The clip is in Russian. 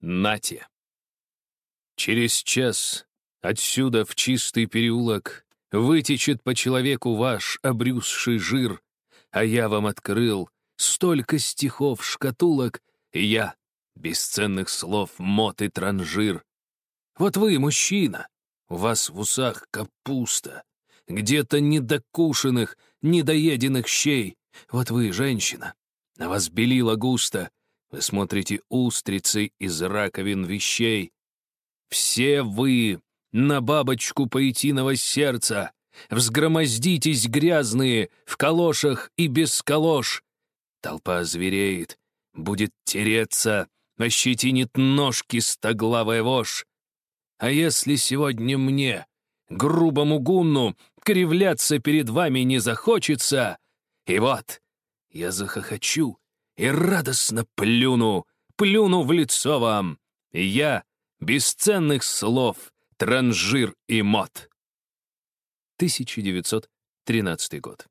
Нате. Через час отсюда в чистый переулок вытечет по человеку ваш обрюзший жир, а я вам открыл столько стихов, шкатулок, и я, бесценных слов, мот и транжир. Вот вы, мужчина, у вас в усах капуста, где-то недокушенных, недоеденных щей. Вот вы, женщина, на вас белила густо, вы смотрите устрицы из раковин вещей. Все вы на бабочку поэтиного сердца. Взгромоздитесь грязные, в калошах и без калош. Толпа звереет, будет тереться, ощетинит ножки стоглавая вошь. А если сегодня мне, грубому гунну, кривляться перед вами не захочется, и вот я захохочу, и радостно плюну, плюну в лицо вам. Я бесценных слов, транжир и мод. 1913 год.